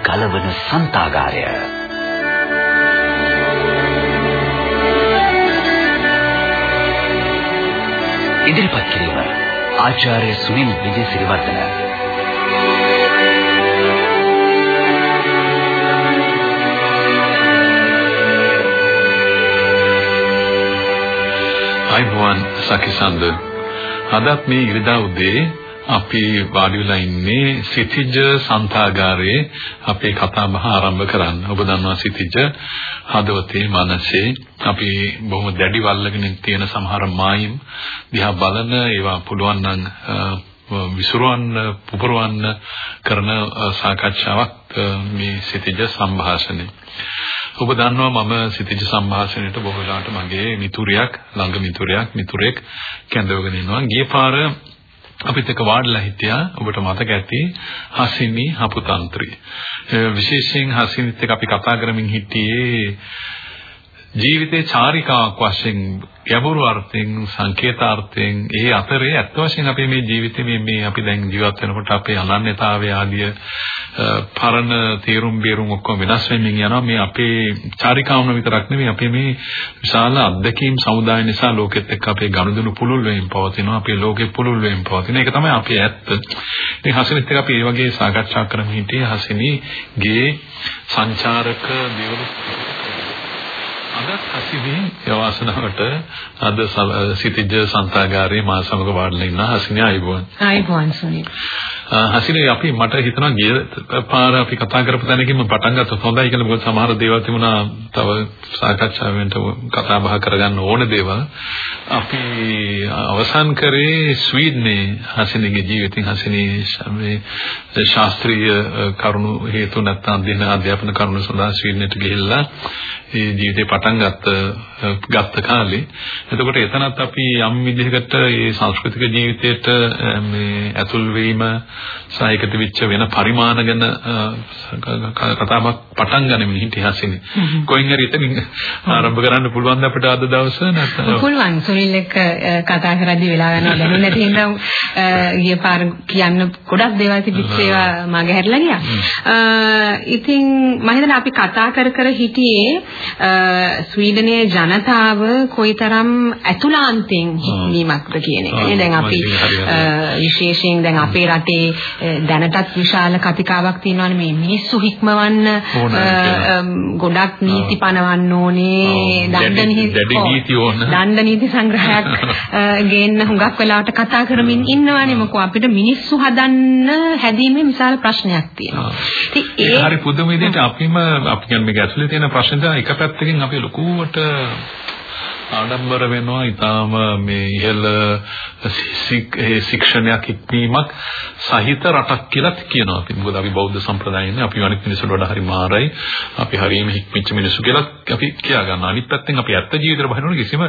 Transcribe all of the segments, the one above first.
කල් කලවන සන්තාගාරය. ඉදිරිපත් කිරීම ආචාර්ය සුනිල් විජේසිරිවර්ධන අයිබෝන් සකිසන්ද අදත් මේ ඉරිදා උදේ අපි වාඩි වෙලා ඉන්නේ සිතිජ සන්තාගාරයේ අපේ කතා බහ ආරම්භ කරන්න. ඔබ දන්නවා සිතිජ හදවතේ මනසේ අපි බොහොම දැඩි වල්ලගෙන තියෙන සමහර මායිම් දිහා බලන ඒවා පුළුවන් නම් විසුරවන්න පුපුරවන්න කරන සාකච්ඡාවක් මේ සිතිජ සංഭാෂණය. ඔබ දන්නවා මම සිතිජ සංഭാෂණයට බොහෝ වෙලාවට මගේ මිතුරියක් ළඟ මිතුරියක් මිතුරෙක් කැඳවගෙන ඉනවා. ගිය පාර අපිත් එක්ක වාඩිලා හිටියා. ඔබට මතක ඇති හසිනි හපුතන්ත්‍රි. විශේෂයෙන් හසිනිත් එක්ක අපි කතා කරමින් හිටියේ ජීවිතේ චාරිකාවක් වශයෙන් ගැඹුරු අර්ථයෙන් සංකේතාර්ථයෙන් ඒ අතරේ ඇත්ත වශයෙන් අපේ මේ ජීවිතේ මේ මේ අපි දැන් ජීවත් වෙනකොට අපේ අනන්‍යතාවය ආදිය පරණ තීරුම් බේරුම් ඔක්කොම වෙනස් වෙමින් යනවා. මේ අපේ චාරිකාවම විතරක් නෙවෙයි අපේ මේ විශාල අත්දැකීම් සමුදාය නිසා ලෝකෙත් එක්ක අපේ ගනුදෙනු පුළුල් වෙමින් පවතිනවා. අපේ ලෝකෙ පුළුල් වෙමින් පවතින ඒක තමයි අපේ ඇත්ත. ඉතින් හසිනිත් එක්ක අපි ඒ වගේ සාකච්ඡා කරමින් හිටියේ හසිනිගේ සංචාරක දේවලු. අදත් හසිනේ යවාසනාවට අද සිටිජ සන්තාගාරයේ මා සමග වාඩිලා ඉන්න හසිනේ ආයිබෝන් ආයිබෝන් සුනිල්. හසිනේ අපි මට හිතනවා ගිය පාර අපි කතා කරපු තැනකින්ම පටන් ගත්තොත් හොඳයි කියලා. මොකද සමහර දේවල් තිබුණා තව සාකච්ඡාවෙන්ට කතා බහ කරගන්න ඕන දේවල්. අපි අවසන් කරේ ස්වීඩනේ හසිනේගේ ජීවිතින්. හසිනේ මේ ශාස්ත්‍රීය කරුණු හේතු නැත්නම් දින අධ්‍යාපන කරුණු සඳහා ස්වීඩනයට ගිහිල්ලා ඒ ජීවිතේ පටන් ගත්ත ගත්ත කාලේ. එතකොට එතනත් අපි යම් විදිහකට ඒ සංස්කෘතික ජීවිතයට මේ ඇතුල් වීම සායකට වෙච්ච වෙන පරිමාණ ගැන කතාවක් පටන් ගනිමින් ඉතිහාසෙනේ කොයින් හරි එතනින් ආරම්භ කරන්න පුළුවන් අපිට අද දවසේ නැත්නම් පුළුවන්. සුනිල් එක්ක කතා කරද්දී වෙලා යනවා. දැනුනේ නැති හින්දා ගිය පාර කියන්න ගොඩක් දේවල් තිබිච්ච ඒවා මගේ හැරිලා ගියා. ඉතින් මම හිතන්නේ අපි කතා කර කර හිටියේ ස්වීඩනයේ ජනතාව කොයිතරම් ඇතුළාන්තයෙන් හික්මීමක්ද කියන එක. දැන් අපි විශේෂයෙන් දැන් අපේ රටේ දැනටත් විශාල කතිකාවක් තියෙනවානේ. මේ මිනිස්සු හික්මවන්න ගොඩක් නීති පනවන්න ඕනේ. දණ්ඩ නීති සංග්‍රහයක් ගේන්න හුඟක් වෙලාවට කතා කරමින් ඉන්නවානේ. මොකෝ අපිට මිනිස්සු හදන්න හැදීමේ විශාල ප්‍රශ්නයක් තියෙනවා. ඉතින් ඒ හරි පුදුම විදිහට අපිම අපි කියන්නේ මේක ඇතුලේ තියෙන ප්‍රශ්න තමයි එක පැත්තකින් අපි ලොකුවට ආඩම්බර වෙනවා. ඊටාම මේ ඉහළ ශික්ෂණයක් ඉක්මීමක් සහිත රටක් කියලා කියනවා. අපි මොකද අපි බෞද්ධ සම්ප්‍රදායෙන්නේ අපි අනිත් මිනිස්සුන්ට වඩා හරි මාරයි. අපි හරියම හික්මිච්ච මිනිස්සු කියලා අපි කියා ගන්නවා. අනිත් පැත්තෙන් අපි ඇත්ත ජීවිතේට බහිනවනේ කිසිම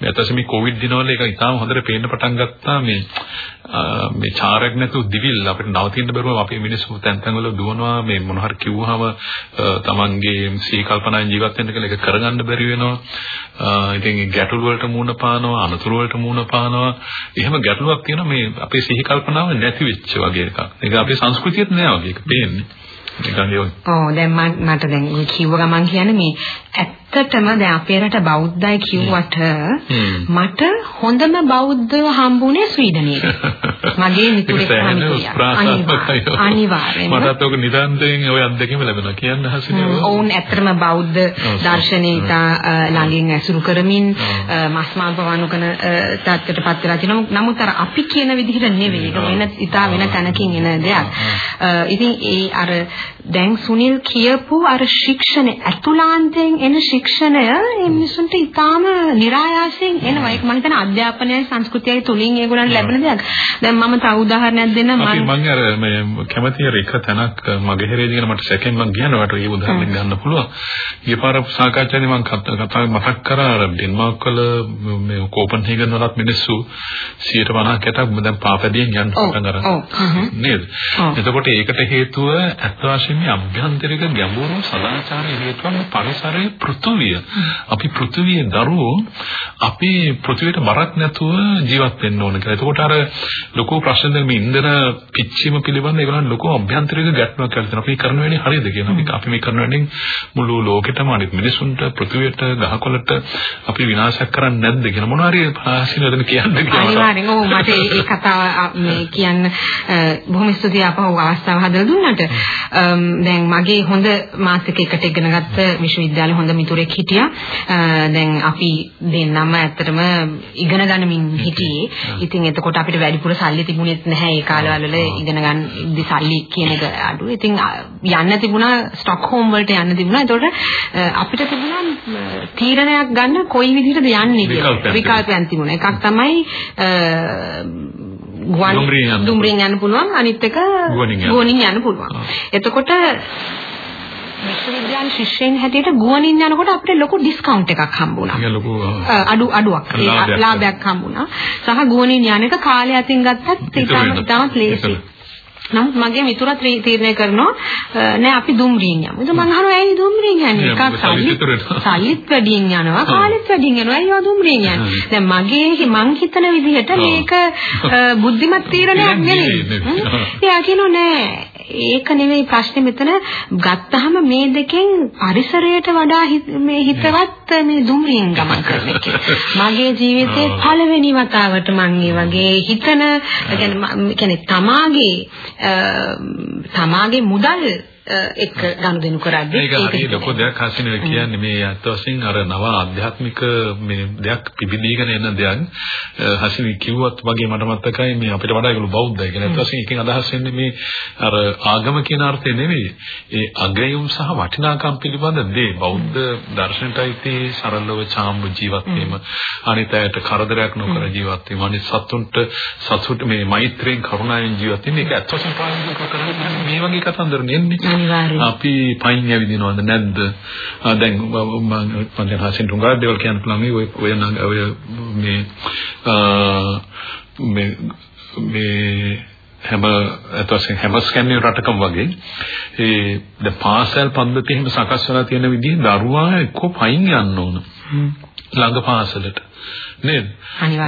මේ අතසේ මේ කොවිඩ් දිනවල ඒක ඊටාම හොඳට පේන්න පටන් ගත්තා. මේ මේ චාරයක් නැතුව දිවිල් අපිට නවතින්න බැරුව අපේ මිනිස්සු තැන් තැන් වල දුවනවා. මේ මොන හරි කිව්වහම තමන්ගේ සී කල්පනාවෙන් ජීවත් වෙන්න කියලා ඒක කරගන්න බැරි වෙනවා. ඉතින් ගැටලු වලට මුහුණ පානවා අනතුරු වලට මුහුණ පානවා. එහෙම ගැටලුවක් තියෙනවා මේ අපේ සිහි කල්පනාව නැති වෙච්ච වගේ එකක්. ඒක අපේ සංස්කෘතියත් නෑ වගේ එක පේන්නේ. නිකන් ඒ ඔව් දැන් මට දැන් කිව්ව ගමන් කියන්නේ මේ ඇත්තටම දැන් අපේ රට බෞද්ධයි කිව්වට මට හොඳම බෞද්ධව හම්බුනේ ස්වීඩනයේ. මගේ මිතුරෙක් තමයි අනිවාර්යයෙන්ම. මටත් ඔක නිරන්තරයෙන් ওই අත්දැකීම ලැබෙනවා කියන්න හසිනේ. ඔවුන් ඇත්තටම බෞද්ධ දර්ශනීය ළඟින් ඇසුරු කරමින් මස් මාංශ වවනු කරන තත්ත්වයටපත් වෙලා තිනවා. නමුත් අර අපි කියන විදිහට නෙවෙයි. ඒක වෙන ඉතා වෙන තැනකින් එන දෙයක්. ඉතින් ඒ අර දැන් සුනිල් කියපු අර ශික්ෂණ ඇතුළාන්තයෙන් එන ශික්ෂණය මේ මිනිසුන්ට ඉතාම નિરાයාසයෙන් එනවා. ඒක මම හිතන්නේ අධ්‍යාපනයයි සංස්කෘතියයි තුලින් ඒගොල්ලන්ට ලැබෙන දෙයක්. දැන් මම තව උදාහරණයක් දෙන්න මම මම අර මේ කැමති එක තැනක් මගේ හැරේදී කියන මට සැකෙන් මම කියනවාට ඒ උදාහරණයක් ගන්න පුළුවන්. ඊපාර සාකච්ඡාවේ මම කතා මතක් කරා අර ඩෙන්මාර්ක් වල මේ කෝපන්හේගන් වලත් මිනිස්සු 150කට දැන් පාපැදියෙන් යන්න පටන් ගන්නවා. නේද? එතකොට ඒකට හේතුව අත් වශයෙන්ම අභ්‍යන්තරික ගැඹුරු සදාචාර හේතුවන් පරිසරයේ පෘථු පෘථුවිය අපි පෘථුවියේ දරුවෝ අපි පෘථුවියට බරක් නැතුව ජීවත් වෙන්න ඕන කියලා. එතකොට අර ලොකු ප්‍රශ්න දෙන මේ ඉන්ධන පිච්චීම පිළිබඳ ඒගොල්ලන් ලොකු අභ්‍යන්තරික ගැටලුවක් කියලා තියෙනවා. අපි කරන වැඩේ හරියද කියලා. අපි මේ කරන වැඩෙන් මුළු ලෝකෙටම අනිත් මිනිසුන්ට පෘථුවියට ගහකොළට අපි විනාශයක් කරන්නේ නැද්ද කියලා මොනවා හරි ආශිර්වාදන කියන්න කියලා. අනිවාර්යෙන් ඔව් මට මේ කතාව මේ කියන්න බොහොම ස්තුතියි අපහු අවස්ථාව හදලා දුන්නට. දැන් මගේ හොඳ මාත් එක්ක එකට ඉගෙන ගත්ත විශ්වවිද්‍යාලේ හොඳ මිතුරෙක් හිටියා. දැන් අපි දෙන්නම ඇත්තටම ඉගෙන ගන්නමින් හිටියේ. ඉතින් එතකොට අපිට වැඩිපුර සල්ලි තිබුණෙත් නැහැ ඒ කාලවල ඉගෙන ගන්න සල්ලි කියන එක අඩු. ඉතින් යන්න තිබුණා ස්ටොක්හෝම් වලට යන්න තිබුණා. එතකොට අපිට තිබුණා තීරණයක් ගන්න කොයි විදිහටද යන්නේ කියලා. විකල්පයන් තිබුණා. එකක් තමයි ගුවන් දුම්රියෙන් යන්න පුළුවන් අනිත් එක ගුවනින් යන්න පුළුවන්. එතකොට විශ්වවිද්‍යාල ශිෂ්‍යයන් හැටියට ගුවනින් යනකොට අපිට ලොකු ඩිස්කවුන්ට් එකක් හම්බුණා. ලොකු අඩු අඩුවක් ලාභයක් හම්බුණා. සහ ගුවනින් යන එක කාලය අතින් ගත්තත් ඉතාම ඉතාමත් ලේසි. නමුත් මගේ මිතුරා තීරණය කරනවා නෑ අපි දුම්රියෙන් යමු. ඉතින් මම අහනවා ඇයි දුම්රියෙන් යන්නේ? එකක් සල්ලිත් වැඩියෙන් යනවා, කාලෙත් වැඩියෙන් යනවා. ඇයි ඔය දුම්රියෙන් යන්නේ? දැන් මගේ මං හිතන විදිහට මේක බුද්ධිමත් තීරණයක් නෙවෙයි. එයා කියනවා නෑ ඒක නෙවෙයි ප්‍රශ්නේ මෙතන ගත්තාම මේ දෙකෙන් පරිසරයට වඩා මේ හිතවත් මේ දුම්රියෙන් ගමන් කරන එක. මගේ ජීවිතේ පළවෙනි වතාවට මම මේ වගේ හිතන කියන්නේ තමාගේ තමාගේ මුදල් එක්ක ගනුදෙනු කරද්දී ඒක හරි ලොකු දෙයක් හසින කියන්නේ මේ අත් වශයෙන් අර නව ආධ්‍යාත්මික මේ දෙයක් පිබිදීගෙන එන දෙයක්. හසින කිව්වත් වගේ මට මතකයි මේ අපිට වඩා ඒගොල්ලෝ බෞද්ධයි කියන අත් වශයෙන් එකෙන් අදහස් වෙන්නේ මේ අර ආගම කියන අර්ථය නෙවෙයි. ඒ අගයුම් සහ වටිනාකම් පිළිබඳ දේ. බෞද්ධ දර්ශනයටයි තේ සරලව චාම්බ ජීවත් වීම. අනිත් අයට කරදරයක් නොකර ජීවත් වීම. අනිත් සතුන්ට සතුට මේ මෛත්‍රියෙන් කරුණාවෙන් ජීවත් වීම. ඒක අත් වශයෙන් ප්‍රායෝගිකව කරන්නේ මේ වගේ කතන්දර නෙන්නේ අනිවාර්යයෙන්. අපි පයින් ඇවිදිනවද නැද්ද? දැන් මම මම හසින් තුංගා දේවල් කියන්න පුළුවන් මේ ඔය ඔය මේ මේ මේ හැම අතවසින් හැම ස්කැන්ඩිනේව් රටකම වගේ ඒ ද පාසල් පද්ධතිය එහෙම සකස් වෙලා තියෙන විදිහේ දරුවා එක්ක පයින් යන්න ඕන. ළඟ පාසලට. නේද?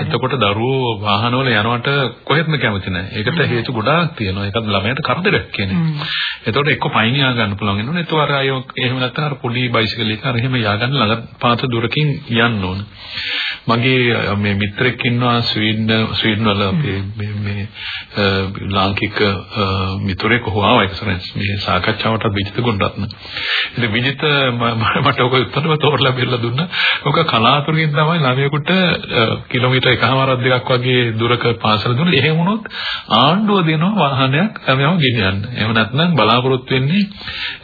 එතකොට දරුවෝ වාහනවල යනවට කොහෙත්ම කැමති නැහැ. ඒකට හේතු ගොඩාක් තියෙනවා. ඒකත් ළමයට කරදරයක් කියන්නේ. එතකොට එක්ක පයින් යා ගන්න පුළුවන් වෙනවා. ඒතකොට අර අය එහෙම නැත්නම් අර පොඩි බයිසිකල් එක අර එහෙම යා ගන්න ළඟ පාත දුරකින් යන්න ඕන. මගේ මේ මිත්‍රෙක් ඉන්නවා ස්වීඩන් ස්වීඩන් වල මේ මේ ලාංකික මිතුරෙක් හොවා එක්සරන්ස් මේ සාකච්ඡාවට විජිත ගුණරත්න. ඉතින් විජිත මට ඔක උත්තරව තෝරලා බෙල්ල දුන්නා. ඔක කලාතුරකින් තමයි ළමයෙකුට කිලෝමීටර් එකමාරක් දෙකක් වගේ දුරක පාසල දුන්නා. එහෙම වුණොත් ආණ්ඩුව දෙනවා වාහනයක් ළමයාව ගෙනියන්න. එහෙම නැත්නම් බලාපොරොත්තු වෙන්නේ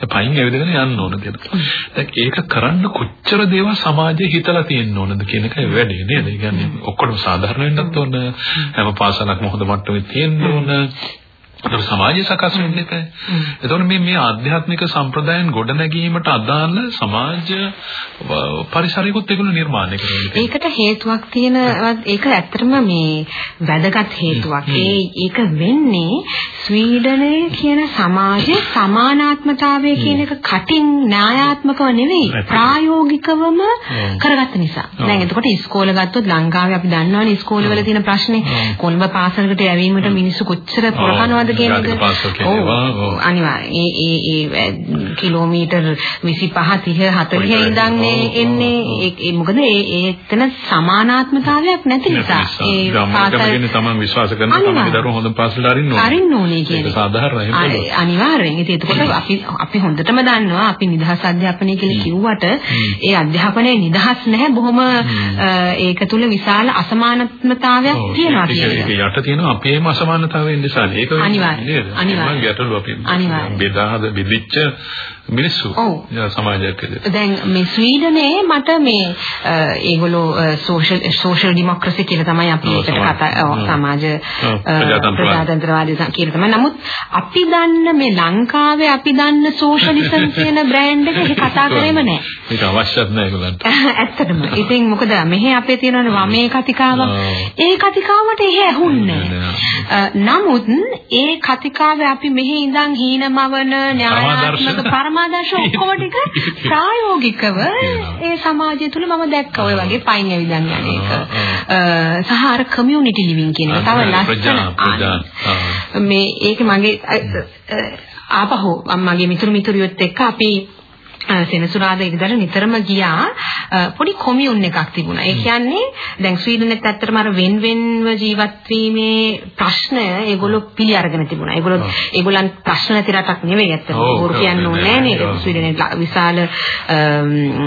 පයින් ඇවිදගෙන යන්න ඕන කියලා. දැන් ඒක කරන්න කොච්චර දේවල් සමාජයේ හිතලා තියෙන්න ඕනද කියන එකයි වැඩේ නේද? ඒ කියන්නේ ඔක්කොම සාධාරණ වෙන්නත් ඕන. හැම පාසලක්ම හොඳ මට්ටමේ තියෙන්න ඕන. ඒතර සමාජය සකස් වෙන්න එපා. ඒතකොට මේ මේ ආධ්‍යාත්මික සම්ප්‍රදායන් ගොඩනැගීමට අදාළ සමාජ පරිසරයකොත් ඒගොල්ලෝ නිර්මාණය කරනවා. ඒකට හේතුවක් තියෙනවා ඒක ඇත්තටම මේ වැදගත් හේතුවක්. ඒ ඒක වෙන්නේ ස්වීඩනයේ කියන සමාජයේ සමානාත්මතාවය කියන එක කටින් න්‍යායාත්මකව නෙවෙයි ප්‍රායෝගිකවම කරගත්ත නිසා. දැන් එතකොට ඉස්කෝල ගත්තොත් ලංකාවේ අපි දන්නවනේ ඉස්කෝලවල තියෙන ප්‍රශ්නේ. කොළඹ පාසලකට යැවීමට මිනිස්සු කොච්චර පුරකනවද කියන එක. ඔව් අනිවාර්යයෙන්. ඒ ඒ ඒ කිලෝමීටර් 25 30 40 ඉඳන් එන්නේ ඒ මොකද ඒ එතන සමානාත්මතාවයක් නැති නිසා. ඒ පාසල තමයි විශ්වාස කරන තමයි දරුවෝ හොඳ පාසලට අරින්න ඕනේ. අරින්න ඕනේ කියන්නේ. ඒක සාධාරණයි. අනිවාර්යෙන්. ඉතින් එතකොට අපි අපි හොඳටම දන්නවා අපි නිදහස් අධ්‍යාපනය කියලා කිව්වට ඒ අධ්‍යාපනයේ නිදහස් නැහැ බොහොම ඒක තුල විශාල අසමානත්වතාවයක් තියෙනවා කියන එක. ඒක යට තියෙනවා අපේම අසමානතාවයෙන් නිසා. ඒක අනිවාර්යයෙන්. අනිවාර්යයෙන්. ගැටලු අපි බෙදාහද බෙදිච්ච මිනිස්සු සමාජයක් විදිහට. දැන් මේ ස්වීඩනයේ මට මේ ඒගොල්ලෝ සෝෂල් සෝෂල් ඩෙමොක්‍රසි කියලා තමයි අපි ඒකට කතා සමාජ ප්‍රජාතන්ත්‍රවාදී කියලා තමයි. නමුත් අපි දන්න මේ ලංකාවේ අපි දන්න සෝෂලිසම් කියන බ්‍රෑන්ඩ් එක කතා කරේම නැහැ. ඒක අවශ්‍යත් නැහැ ඒගොල්ලන්ට. ඇත්තටම. ඉතින් මොකද මෙහි අපේ තියෙනවනේ වමේ කතිකාව. ඒ කතිකාවට එහෙ ඇහුන්නේ නමුත් ඒ කතිකාවේ අපි මෙහි ඉඳන් හීනමවන න්‍යායාත්මක පරම ධර්මාදර්ශ ඔක්කොම ටික ප්‍රායෝගිකව ඒ සමාජය තුල මම දැක්කා. ඔය වගේ පයින් ඇවිදන් යන එක. සහ අර කමියුනිටි ලිවිං කියන එක. තව ලස්සන මේ ඒක මගේ ආපහු. මගේ මිතුරු මිතුරියොත් එක්ක අපි සෙනසුරාදා ඉඳලා නිතරම ගියා. පොඩි කොමියුන් එකක් තිබුණා. ඒ කියන්නේ දැන් ස්වීඩනෙත් ඇත්තටම අර වෙන් වෙන්ව ජීවත් වීමේ ප්‍රශ්නය ඒගොල්ලෝ පිළි අරගෙන තිබුණා. ඒගොල්ලෝ ඒගොල්ලන් ප්‍රශ්න නැති රටක් නෙවෙයි ඇත්තටම. ඕරු කියන්නේ නෑ නේද? ස්වීඩනේ විශාල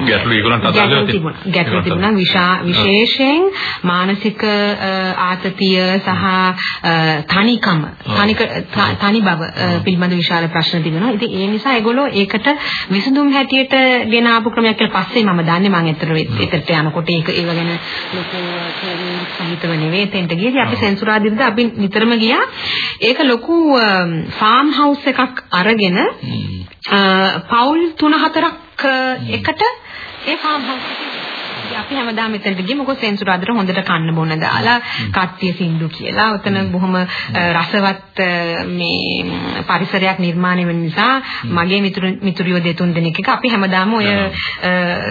ගැටලු ඒගොල්ලන්ට අදාළව තිබුණා. ගැටලු තිබුණා. විශේෂයෙන් මානසික ආතතිය සහ තනිකම. තනික තනි බව පිළිබඳ විශාල ප්‍රශ්න තිබුණා. ඉතින් ඒ නිසා ඒගොල්ලෝ ඒකට විසඳුම් හැටියට ගෙන ආපු ක්‍රමයක් කියලා පස්සේ මම දන්නේ මම ඇත්තට එතට යනකොට ඒක ඒව ගැන ලොකු සහිතව නෙවෙයි එතෙන්ට ගියේ. අපි සෙන්සුරාදිරිද අපි නිතරම ගියා. ඒක ලොකු ෆාම් හවුස් එකක් අරගෙන පවුල් 3-4ක් එකට ඒ ෆාම් හවුස් එකේ අපි හැමදාම මෙතනට ගියේ මොකද සෙන්සුරාදට හොඳට කන්න බොන්න දාලා කට්ටිය සින්දු කියලා. උතන බොහොම රසවත් මේ පරිසරයක් නිර්මාණය වෙන නිසා මගේ මිතුරු මිතුරියෝ දෙතුන් දෙනෙක් එක අපි හැමදාම ඔය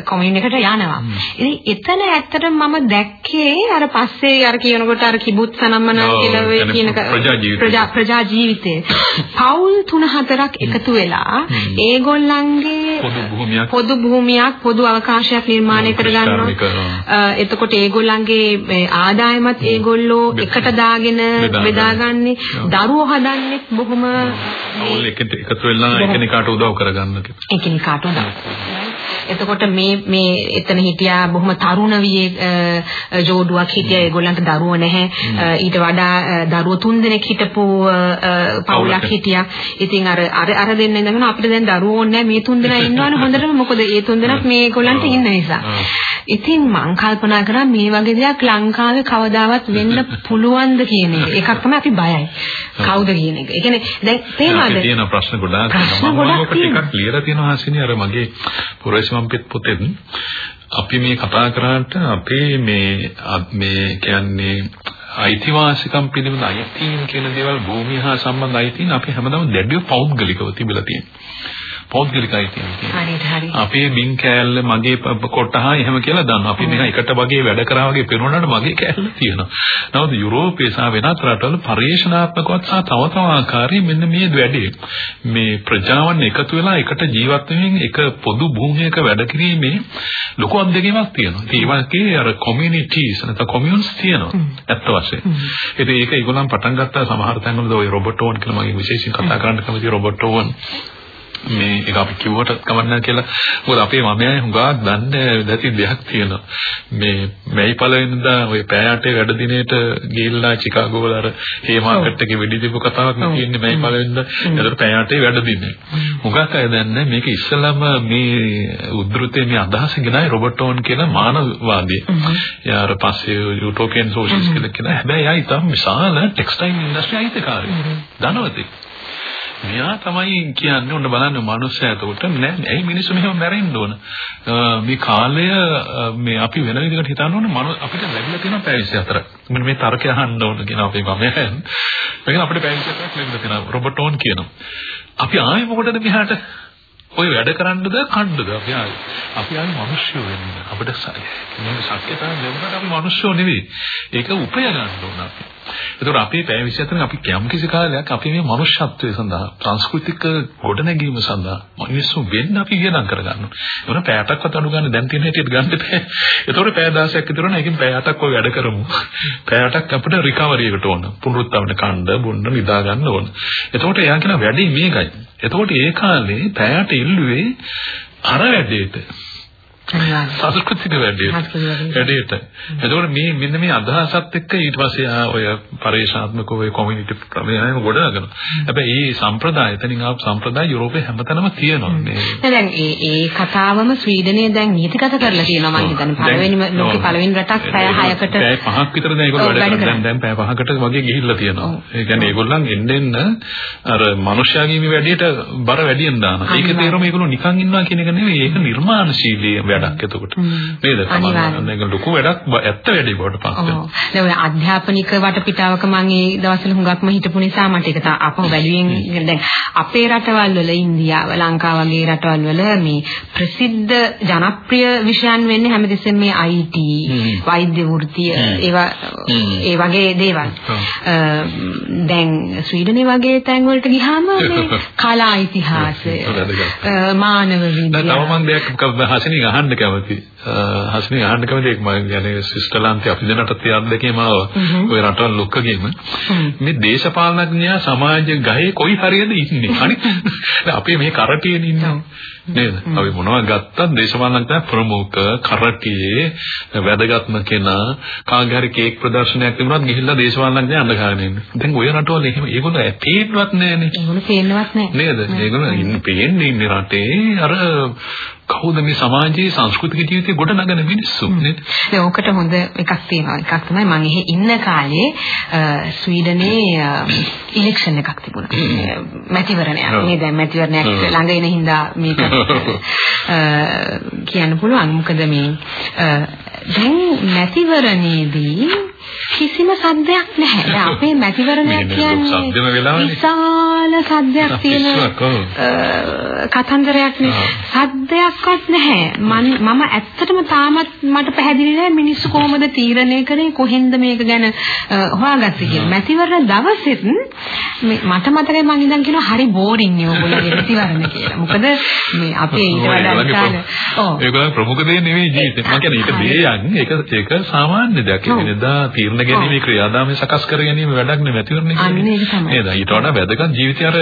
කොමියුන් එකට යනවා. ඉතින් එතන ඇත්තටම මම දැක්කේ අර පස්සේ අර කියනකොට අර කිබුත් සනම්මන කියලා ඔය කියන ප්‍රජා ප්‍රජා ජීවිතේ පවුල් තුන හතරක් එකතු වෙලා ඒගොල්ලන්ගේ පොදු භූමියක්. පොදු අවකාශයක් නිර්මාණය කරගන්නවා එතකොට ඒගොල්ලන්ගේ ආදායමත් ඒගොල්ලෝ එකට දාගෙන බෙදාගන්නේ. දරුවෝ හදන්නේ බොහොම එකතු වෙලා එකිනෙකාට උදව් කරගන්න එකිනෙකාට උදව් එතකොට මේ මේ එතන හිටියා බොහොම තරුණ වියේ ජෝඩුවක් හිටියා. ඒගොල්ලන්ට දරුවෝ නැහැ. ඊට වඩා දරුවෝ තුන් දෙනෙක් හිටපු පවුලක් හිටියා. ඉතින් අර අර අර දෙන්න ඉඳගෙන අපිට දැන් දරුවෝ නැහැ. මේ තුන් දෙනා ඉන්නවනේ. හොඳටම මොකද ඒ තුන් දෙනාත් මේ ඒගොල්ලන්ට ඉන්න නිසා. ඉතින් මං කල්පනා කරා මේ වගේ දෙයක් ලංකාවේ කවදාවත් වෙන්න පුළුවන්ද කියන එක. ඒකක් තමයි අපි බයයි. කවුද කියන එක. ඒ කියන්නේ දැන් තේමාද? තියෙන ප්‍රශ්න ගොඩාක් තියෙනවා. මම ඔක ටිකක් ලියලා තියෙනවා හසිනේ. අර මගේ පුරේෂ්මම්පිට පොතේ අපි මේ කතා කරාට අපේ මේ මේ කියන්නේ අයිතිවාසිකම් පිළිබඳ අයිතීන් කියන දේවල් භූමිය හා සම්බන්ධ අයිතීන් අපි හැමදාම දැඩිව පෞද්ගලිකව තිබිලා තියෙනවා. පෞද්ගලිකයි හරි. අපේ බින් කෑල්ල මගේ කොටහා එහෙම කියලා දන්නවා. අපි මේක එකට වගේ වැඩ කරා වගේ පෙනුනට මගේ කෑල්ල තියෙනවා. නමුත් යුරෝපයේ සහ වෙනත් රටවල පරිශනාත්මකවත් සහ තව තව ආකාරයෙන් මෙන්න මේ වැඩේ මේ ප්‍රජාවන් එකතු වෙලා එකට ජීවත් වෙමින් එක පොදු භූමියක වැඩ කිරීමේ ලොකු අත්දැකීමක් තියෙනවා. ඒ වගේ අර communities නැත්නම් communes තියෙනවා. ඇත්ත වශයෙන්. ඉතින් ඒක ඒගොල්ලන් පටන් ගත්තා සමහර තැන්වල ඔය රොබර්ට් ඕන් කියලා මගේ විශේෂයෙන් කතා කරන්න කැමති රොබර්ට් ඕන් මේ ඒක අපි කිව්වට කමන්න කියලා. මොකද අපේ මමයි හුඟක් දන්නේ නැති දෙයක් තියෙනවා. මේ මැයි පළවෙනිදා ওই පෑයටේ වැඩ දිනේට ගිහිල්ලා චිකාගෝ වල අර හේමාකට් එකේ වෙඩි දීපු කතාවක් තියෙන්නේ මැයි පළවෙනිදා. එතකොට පෑයටේ වැඩ දිනේ. හුඟක් අය දන්නේ මේක ඉස්සලම මේ උද්ෘතයේ මේ අදහස ගෙනයි රොබර්ට් ඕන් කියන මානවවාදී. යාර පස්සේ යුටෝපියන් සෝෂලිස්ට් කියලා කියන හැබැයි එයා ඊටම විශාල ටෙක්ස්ටයිල් ඉන්ඩස්ට්‍රි අයිතිකාරයෙක්. ධනවතෙක් මෙයා තමයි කියන්නේ ඔන්න බලන්න මනුස්සයා එතකොට නෑ ඇයි මිනිස්සු මෙහෙම මැරෙන්න ඕන? මේ කාලය මේ අපි වෙන විදිහකට හිතන්න ඕන මනු අපිට ලැබිලා තියෙන පැය 24 මෙන්න මේ තර්කය අහන්න ඕන කියන අපේ ගමයන් මේක අපිට පැය 24ක් ලැබිලා තියෙනවා. රොබර්ට් ඕන් කියනවා. අපි ආයෙ මොකටද මෙහාට ඔය වැඩ කරන්නද කණ්ඩද අපි ආයි අපි ආයි මිනිස්සු වෙන්නේ අපිට මේ ශක්්‍යතාවය ලැබුණාට අපි මිනිස්සු නෙවෙයි ඒක උපය ගන්න ඕන අපි ඒතකොට අපේ පැය 24 අපි යම් කිසි කාලයක් අපි මේ මනුෂ්‍යත්වයේ සඳහා සංස්කෘතික ගොඩනැගීම සඳහා මිනිස්සු වෙන්න අපි ඉගෙනන් කරගන්නවා. ඒවන පැයටක්වත් අඩු ගන්න දැන් තියෙන හැටියට ගන්න බෑ. ඒතකොට පැය 16ක් විතර නම් ඒකෙන් පැයටක් ඔය වැඩ කරමු. පැයටක් අපිට රිකවරි එකට ඕන. පුනරුත්ථාපන කණ්ඩ බොන්න නිදා ගන්න ඕන. ඒතකොට එයා කියන වැඩේ මේකයි. එතකොට ඒ කාලේ පැයට ඉල්ලුවේ අර වැඩේට සංස්කෘතික වැඩේට වැඩේට එතකොට මේ මෙන්න මේ අදහසත් එක්ක ඊට පස්සේ ඔය පරිශාත්මක ඔය කොමියුනිටි ප්‍රමේයයම ගොඩනගනවා හැබැයි මේ සම්ප්‍රදාය එතනින් ආපු සම්ප්‍රදාය යුරෝපේ හැමතැනම තියෙනවා මේ. දැන් ඒ ඒ කතාවම ස්වීඩනයේ දැන් නීතිගත කරලා තියෙනවා මම හිතන්නේ. පළවෙනිම ලෝකේ පළවෙනි රටක් පැය 6කට පැය 5ක් විතර දැන් ඒගොල්ලෝ වැඩ කරන්නේ. දැන් පැය 5කට වගේ ගිහිල්ලා තියෙනවා. ඒ කියන්නේ ඒගොල්ලන් එන්න එන්න අර මනුෂ්‍යයාගේ මේ වැඩේට බර වැඩියෙන් දානවා. ඒකේ තේරුම ඒගොල්ලෝ නිකන් ඉන්නවා කියන එක නෙවෙයි. ඒක නිර්මාණශීලී වැඩක් එතකොට. නේද? ඒක ලොකු වැඩක් ඇත්ත වැඩේ බවට පත් වෙනවා. දැන් ඔය අධ්‍යාපනික වටපිටාවක මම ඒ දවස්වල හුඟක්ම හිටපු නිසා මට ඒක අපව වැලියෙන් දැන් අපේ රටවල් වල ඉන්දියාව ලංකාව වගේ රටවල් වල මේ ප්‍රසිද්ධ ජනප්‍රිය විෂයන් වෙන්නේ හැමදෙස්සෙම මේ IT වෛද්‍ය වෘත්තිය ඒවා ඒ වගේ දේවල්. දැන් ස්වීඩනයේ වගේ තැන් වලට ගියාම මේ කලා ඉතිහාසය මානව විද්‍යාව. තව මම දෙයක් හසිනින් අහන්න කැමතියි. හසිනින් අහන්න කැමතියි මම කියන්නේ ශ්‍රීස්තලාන්තේ අපි දෙන්නට තියන්න දෙකේම ඔය රටවල් ලොක්කගෙම මේ දේශපාලනඥයා සමාජ ගහේ කොයි හරියද ඉන්නේ. අනිත් අපේ මේ කරටියේ ඉන්නවා. නේද? අපි මොනවා ගත්තත් දේශපාලනඥයා ප්‍රමුඛ කරටියේ වැදගත්ම කෙනා කාගේ හරි කේක් ප්‍රදර්ශනයක් තිබුණත් ගිහිල්ලා දේශපාලනඥයා අඳගාගෙන ඉන්නේ. දැන් ඔය රටවල එහෙම ඒගොල්ලෝ පේන්නවත් නැහනේ. ඒගොල්ලෝ පේන්නවත් නැහැ. නේද? ඒගොල්ලෝ ඉන්නේ පේන්නේ ඉන්නේ රටේ අර කවුද මේ සමාජයේ සංස්කෘතික ජීවිතේ ගොඩනගන මිනිස්සු නේද? දැන් ඕකට හොඳ එකක් තියෙනවා. එකක් තමයි මම එහෙ ඉන්න කාලේ ස්වීඩනේ ඉලෙක්ෂන් එකක් තිබුණා. මැතිවරණයක්. මේ දැන් මැතිවරණයක් ළඟ එන හින්දා මේක කියන්න පුළුවන්. මොකද මේ දැන් මැතිවරණයේදී කිසිම සද්දයක් නැහැ. දැන් අපේ මැතිවරණයක් කියන්නේ විශාල සද්දයක් තියෙන කතන්දරයක් නේ. සද්දයක්වත් නැහැ. මම ඇත්තටම තාමත් මට පැහැදිලි නැහැ මිනිස්සු කොහොමද තීරණය කරේ කොහෙන්ද මේක ගැන හොයාගත්තේ කියලා. මැතිවරණ දවසෙත් මට මතකයි මං ඉඳන් කියනවා හරි බෝරින් නේ ඔයගොල්ලෝගේ මැතිවරණ කියලා. මොකද මේ අපේ ඊට වඩා කාල ඔව් ඒගොල්ලෝ ප්‍රමුඛ දේ නෙවෙයි ජීවිතේ. මම කියන්නේ ඒක දෙයක්. ඒක ඒක සාමාන්‍ය දෙයක්. ඒ වෙනදා තීරණ ගැනීමේ ක්‍රියාදාමය සකස් කර ගැනීම වැඩක් නෙවෙයි මැතිවරණ කියන්නේ. නේද? ඊට වඩා වැදගත් ජීවිතය අර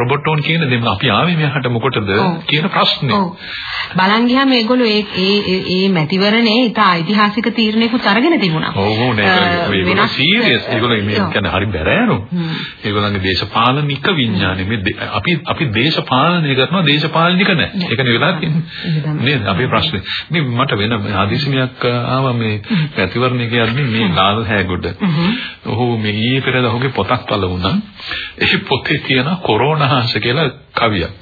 රොබොට්ටෝන් කියන දෙන්න අපි ආවේ මෙහාට මොකටද කියන ප්‍රශ්නේ. බලන් ගියාම මේගොල්ලෝ ඒ ඒ ඒ මැතිවරණේ ඉතා ඓතිහාසික තීරණයකුත් අරගෙන තිබුණා. ඔව් ඔව් නේද? ඒගොල්ලෝ සීරියස්. ඒගොල්ලෝ මේ කියන්නේ හරි බැරෑනෝ. ඒගොල්ලන්ගේ දේශපාලනික විඥානේ මේ අපි අපි දේශපාලනය කරනවා දේශපාලනික නැහැ. ඒක නේ වෙලා තියෙන්නේ. නේද? අපේ ප්‍රශ්නේ. මේ මට වෙන ආදේශනයක් ආවා මේ මැතිවරණය කියන්නේ මේ ලාල් හැගොඩ. ඔහු මේ පෙරේද ඔහුගේ පොතක් පළ වුණා. ඒ පොතේ තියෙන කොරෝනාහස කියලා කවියක්.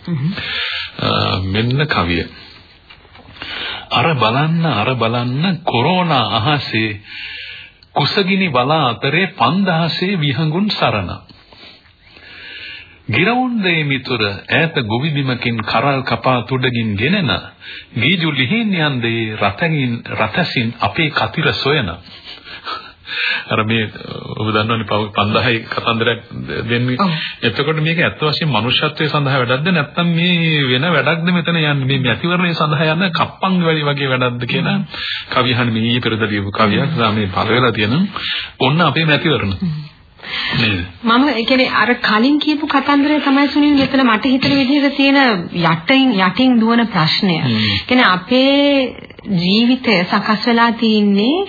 මෙන්න කවිය. අර බලන්න අර බලන්න කොරෝනා අහසේ කුසගිනි බලා අතරේ 5000 විහඟුන් සරණ. ගිරවුන්දේ මිතුර ඈත ගොවිබිමකින් කරල් කපා තුඩගින් ගෙනෙන ගීජු ලිහින් යන්දේ රතකින් රතසින් අපේ කතිර සොයන අර මේ ඔබ දන්නවනේ 5000යි කතන්දරයක් දෙන්නේ. එතකොට මේක ඇත්ත වශයෙන්ම මනුෂ්‍යත්වයේ සඳහා වැඩක්ද? නැත්නම් මේ වෙන වැඩක්ද මෙතන යන්නේ? මේ මැතිවරණය සඳහා යන කප්පන් වැලි වගේ වැඩක්ද කියලා කවියහන් මේ ඊයේ පෙරද ලියපු කවියක් මේ පළ වෙලා තියෙන ඔන්න අපේ මැතිවරණ. මම ඒ කියන්නේ අර කලින් කියපු කතන්දරය තමයි සුනිල් මෙතන මට හිතෙන විදිහට තියෙන යටින් යටින් දුවන ප්‍රශ්නය. කියන්නේ අපේ ජීවිතය සකස් වෙලා තියෙන්නේ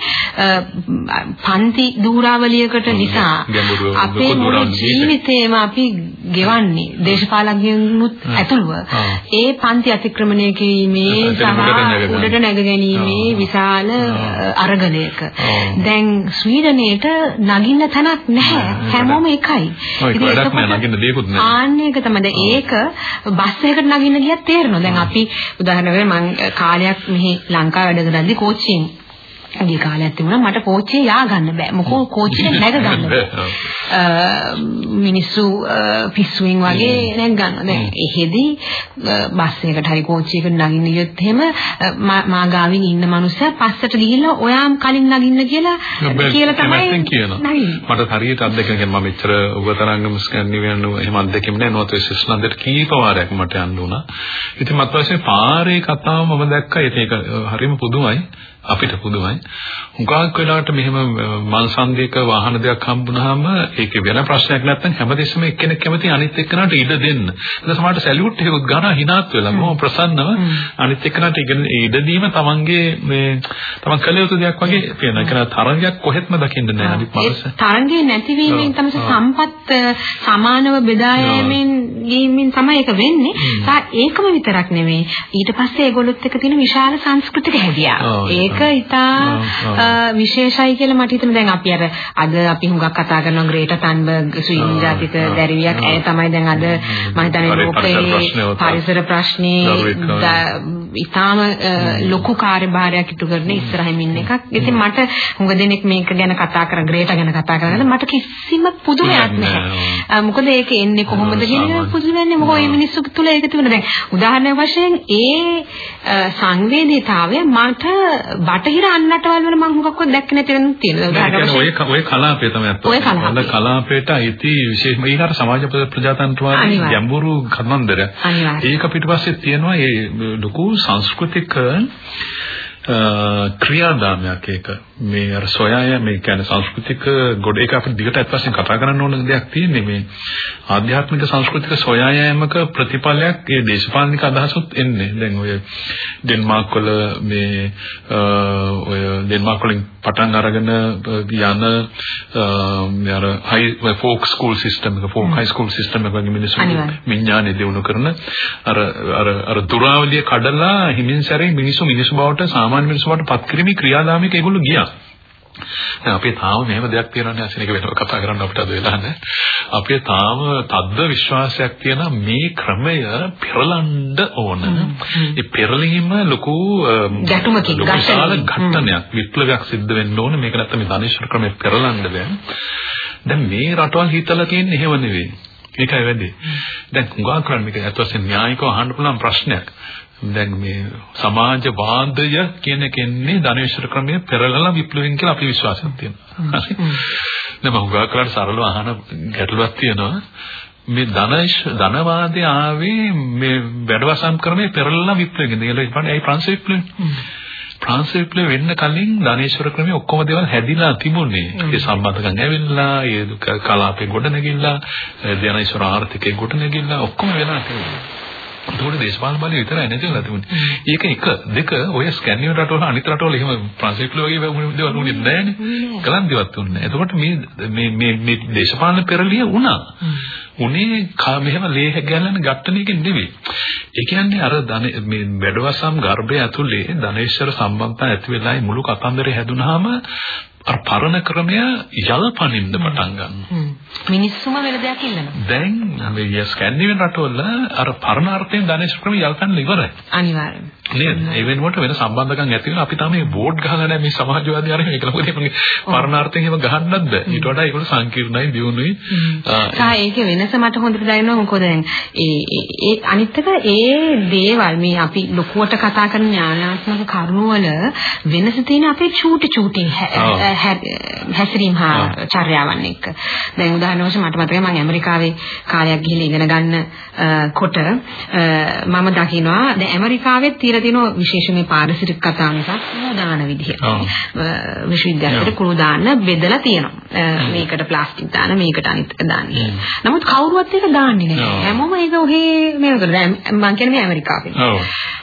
පන්ති දූරාවලියකට නිසා. අපේ මුළු ජීවිතේම අපි ගෙවන්නේ දේශපාලඥයන්ුත් ඇතුළුව. ඒ පන්ති අතික්‍රමණය කිරීමේ සහ උඩට නැග ගැනීමේ විශාල අරගලයක. දැන් ස්වීඩනයේට නගින්න තැනක් නැහැ. හැමෝම එකයි. ඉතින් එක තමයි. ඒක බස් එකකට නගින්න ගියත් තේරෙනවා. දැන් අපි උදාහරණයක් මම කාලයක් මෙහි ලංකාව වැඩ කරද්දි කෝච්චියෙන් ගිය කාලයක් තිබුණා. මට කෝච්චිය යා ගන්න බෑ. මොකෝ කෝච්චියෙන් නැග ගන්න බෑ. මිනිස්සු පිස්සුවෙන් වගේ නැග ගන්න. දැන් එහෙදි බස් එකකට හරි කෝච්චියකට නගින්න ගියොත් එහෙම මා ගාවින් ඉන්න මිනිස්සයා පස්සට ගිහිල්ලා ඔයාම කලින් නගින්න කියලා කියලා තමයි කියනවා. මට හරියට අත්දැකීම කියන්නේ මම මෙච්චර උගතරංගම ස්කැන්ඩිනේවියන් එහෙම අත්දැකීම් නෑ. නොත් ස්විස්ලන්තෙට කීප වාරයක් මට යන්න උනා ඉතින් මත් වශයෙන් පාරේ කතාව මම දැක්කා. ඒක හරිම පුදුමයි. අපිට පුදුමයි. හුඟක් වෙලාවට මෙහෙම මල් සංදේක වාහන දෙයක් හම්බුනහම ඒකේ වෙන ප්‍රශ්නයක් නැත්නම් හැමදෙස්සම එක්කෙනෙක් කැමති අනිත් එක්කනට ඉඩ දෙන්න. ඒක සමහරට සැලියුට් එකකුත් ගන්න හිනාත් වෙලා බොහොම ප්‍රසන්නව අනිත් එක්කනට ඉඩ දීම තමන්ගේ මේ තමන් කළ යුතු දෙයක් වගේ පේන. ඒක තරංගයක් කොහෙත්ම දකින්න නෑ අනිත් මනස. තරංගේ නැතිවීමෙන් තමයි සම්පත් සමානව බෙදා යෑමෙන් ගීමින් තමයි ඒක වෙන්නේ. ඒකම විතරක් නෙමෙයි. ඊට පස්සේ ඒගොල්ලොත් එක්ක තියෙන විශාල සංස්කෘතික හැදියාව. ඒක ඉතා විශේෂයි කියලා මට හිතෙනවා. දැන් අපි අර අද අපි හුඟක් කතා කරනවා ග්‍රේටා තන්බර්ග් ස්වීඩන් ජාතික දැරිවියක්. ඇය තමයි දැන් අද මම හිතන්නේ ලෝකයේ පරිසර ප්‍රශ්නේ ඊටාම ලොකු කාර්යභාරයක් ඉටු කරන ඉස්සරහින් ඉන්න එකක්. ඉතින් මට හුඟ දෙනෙක් මේක ගැන කතා කරන ග්‍රේටා ගැන කතා කරනකොට මට කිසිම පුදුමයක් නැහැ. මොකද ඒක එන්නේ කොහොමද කියන පුදුම වෙන්නේ මොකෝ මේ මිනිස්සු තුල ඒක තිබුණා. දැන්. උදාහරණයක් වශයෙන් ඒ සංවේදීතාවය මට බටහිර අන්නටවල් වල මම හුඟක්වත් දැක්කේ නැති වෙන තියෙනවා. ඔය ඔය කලාපය තමයි අත්ත. ඔය කලාපය. කලාපයට අයිති විශේෂම ඊහාර සමාජ ප්‍රජාතන්ත්‍රවාදී ගැඹුරු කතන්දර. ඒක පිටිපස්සේ තියෙනවා මේ ලොකු සංස්කෘතික ක්‍රියාදාමයක් ඒක මේ අර සොයාය මේ කියන්නේ සංස්කෘතික ගොඩ ඒක අපිට දිගට අත්වශයෙන් කතා කරන්න ඕන දෙයක් තියෙන්නේ මේ ආධ්‍යාත්මික සංස්කෘතික සොයායමක ප්‍රතිඵලයක් ඒ දේශපාලනික අදහසොත් එන්නේ දැන් ඔය ඩෙන්මාර්ක් වල මේ ඔය ඩෙන්මාර්ක් වලින් පටන් අරගෙන යන මේ අර හයි ෆෝක් ස්කූල් සිස්ටම් එක ෆෝක් හයි ස්කූල් සිස්ටම් එක වගේ මිනිස්සු විඥානය දිනු කරන අර අර අර දුරාවලිය කඩලා හිමින් සැරේ මිනිස්සු මිනිස්සු බවට සාමාන්‍ය මිනිස්සු බවට පත් කිරීමේ ක්‍රියාදාමයක ඒගොල්ලෝ ගියා දැන් අපේ තාම මෙහෙම දෙයක් තියෙනවානේ අසින එක වෙනව කතා කරන්න අපිට අද වෙලා නැහැ. අපේ තාම තද්ද විශ්වාසයක් තියෙන මේ ක්‍රමය පෙරලන්න ඕන. ඒ පෙරලීම ලොකු ගැටුමකින් ඝට්ටනයක් විප්ලවයක් සිද්ධ වෙන්න ඕන. මේක නැත්තම් මේ ධනේශ්වර ක්‍රමය පෙරලන්න බෑ. දැන් මේ රටවල් හිතලා තියෙන්නේ එහෙම නෙවෙයි. ඒකයි වැඩි. දැන් හුඟා කරන්නේ මේක ඇත්ත වශයෙන්ම න්‍යායිකව අහන්න පුළුවන් ප්‍රශ්නයක්. දැන් මේ සමාජවාදය කියන කෙන්නේ ධනේශ්වර ක්‍රමයේ පෙරලලා විප්ලවයෙන් කියලා අපි විශ්වාසයක් තියෙනවා. හරි. දැන් මම උගා කරලා සරලව අහන ගැටලුවක් තියෙනවා. මේ ධනේශ ධනවාදය ආවේ මේ වැඩවසම් ක්‍රමයේ පෙරලලා විප්ලවයෙන්. ඒකල ඉතින් ඇයි ප්‍රංශ විප්ලවය? ප්‍රංශ විප්ලවය වෙන්න කලින් ධනේශ්වර ක්‍රමයේ ඔක්කොම දේවල් හැදිලා තිබුණේ. ඒ සම්බන්ධකම් ඇවිල්ලා, ඒ කලාපේ ගොඩනැගිලා, ධනේශ්වර ආර්ථිකේ ගොඩනැගිලා ඔක්කොම වෙලා තිබුණා. ඒතකොට දේශපාලන බලය විතරයි නැතිවලා තිබුණේ. ඒක එක දෙක ඔය ස්කැන්ඩිනේව් රටවල අනිත් රටවල එහෙම ප්‍රංශිකල වගේ දේවල් වුණේ නැහැනේ. කලන්දිවත් වුණේ. එතකොට මේ මේ මේ මේ දේශපාලන පෙරලිය වුණා. උනේ මෙහෙම ලේහ ගැලන ගැටණයකින් නෙවෙයි. ඒ කියන්නේ අර මේ වැඩවසම් ගර්භය ඇතුලේ ධනේශ්වර සම්බන්ධතා ඇති වෙලායි මුළු කතන්දරේ හැදුනහම අර පරණ ක්‍රමය යල්පනින්න පටන් ගන්නවා. මිනිස්සුම වෙන දෙයක් ඉල්ලනවා. දැන් මේ ස්කැන්ඩිනේවියන් රටවල අර පරණ අර්ථයෙන් ධනේශ ක්‍රමය යල්පන්න ඉවරයි. අනිවාර්යයෙන්. නේද? ඒ වෙනුවට වෙන සම්බන්ධකම් ඇති වෙන අපි තාම මේ බෝඩ් ගහලා නැහැ මේ සමාජවාදී අර මේක මොකද මේ පරණ අර්ථයෙන් එහෙම ගහන්නත් බෑ. ඊට වඩා ඒක සංකීර්ණයි දියුණුයි. සා ඒකේ වෙනස මට හොඳට දැනෙනවා මොකද දැන් ඒ ඒ අනිත් එක ඒ දේවල් මේ අපි ලොකුවට කතා කරන ඥානාත්මක කරුණු වල වෙනස තියෙන අපේ චූටි චූටි හැසිරීම හා චර්යාවන් එක්ක. දැන් උදාහරණ වශයෙන් මට මතකයි මම ඇමරිකාවේ කාලයක් ගිහිල්ලා ඉගෙන ගන්න කොට. මම දකිනවා දැන් ඇමරිකාවේ තියලා තියෙන විශේෂ මේ පාරිසරික කතා නිසා දාන විදිහ. විශ්වවිද්‍යාලයට කුණු දාන්න බෙදලා තියෙනවා. මේකට ප්ලාස්ටික් දාන මේකට අනිත් දාන්න. නමුත් කවුරුවත් ඒක දාන්නේ නැහැ. හැමෝම ඒක ඔහේ මේ කරලා. මම කියන්නේ මේ ඇමරිකාවේ.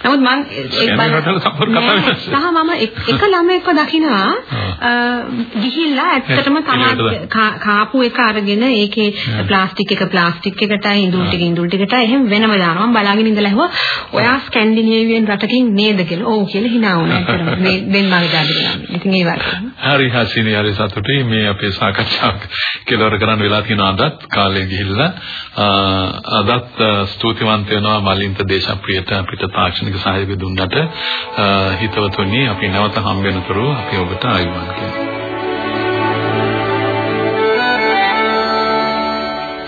නමුත් මම ඒක බලන සහ මම එක ළමයෙක්ව දකිනවා ගිහිල්ලා ඇත්තටම තමයි කාපු එක අරගෙන ඒකේ ප්ලාස්ටික් එක ප්ලාස්ටික් එකටයි ඉඳුල් ටික ඉඳුල් ටිකටයි. එහෙම වෙනම දානවා. මම බලාගෙන ඉඳලා ඇහුවා ඔයා ස්කැන්ඩිනේවියන් රටකින් නේද කියලා? ඔව් කියලා hina වුණා. ඇත්තටම මේ දෙන්නාගේ ජාතිකයන් ඉතින් ඒ වගේ. හරි හසිනේ හරි සතුටුයි. මේ අපේ සාකච්ඡාවක් කෙලවර කරන්න වෙලා තියෙන අදත් කාලේ ගිහිල්ලා. අදත් ස්තුතිවන්ත වෙනවා මලින්ත දේශප්‍රියට අපිට තාක්ෂණික සහයෝගය දුන්නට. හිතවතුනි අපි නැවත හම්බ වෙනතුරු අපි ඔබට ආයුබෝවන් කියනවා